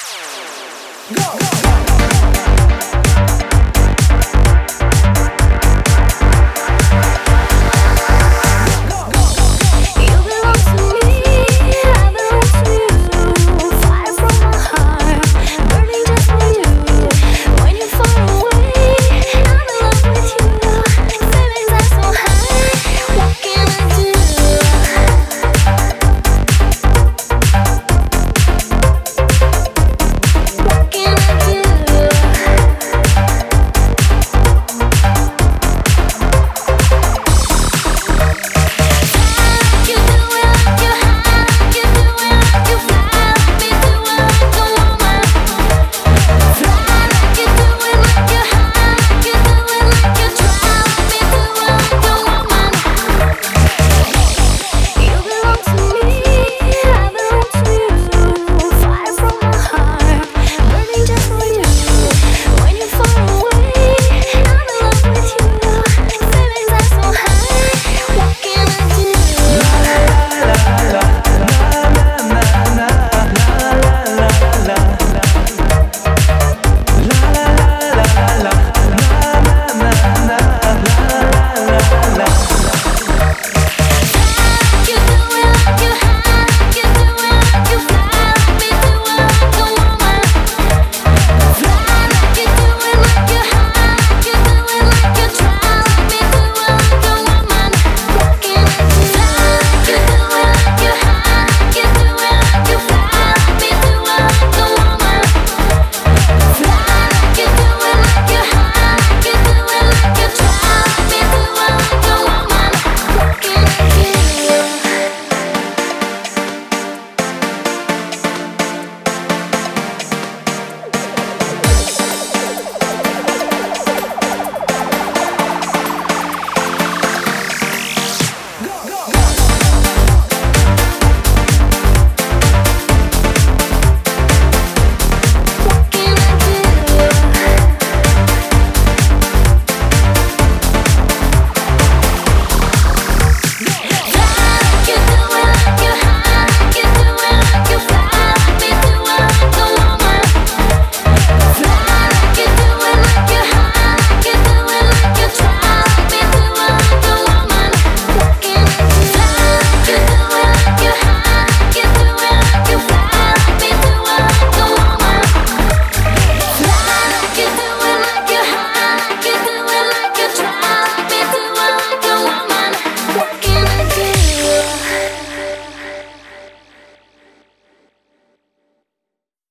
Go! go.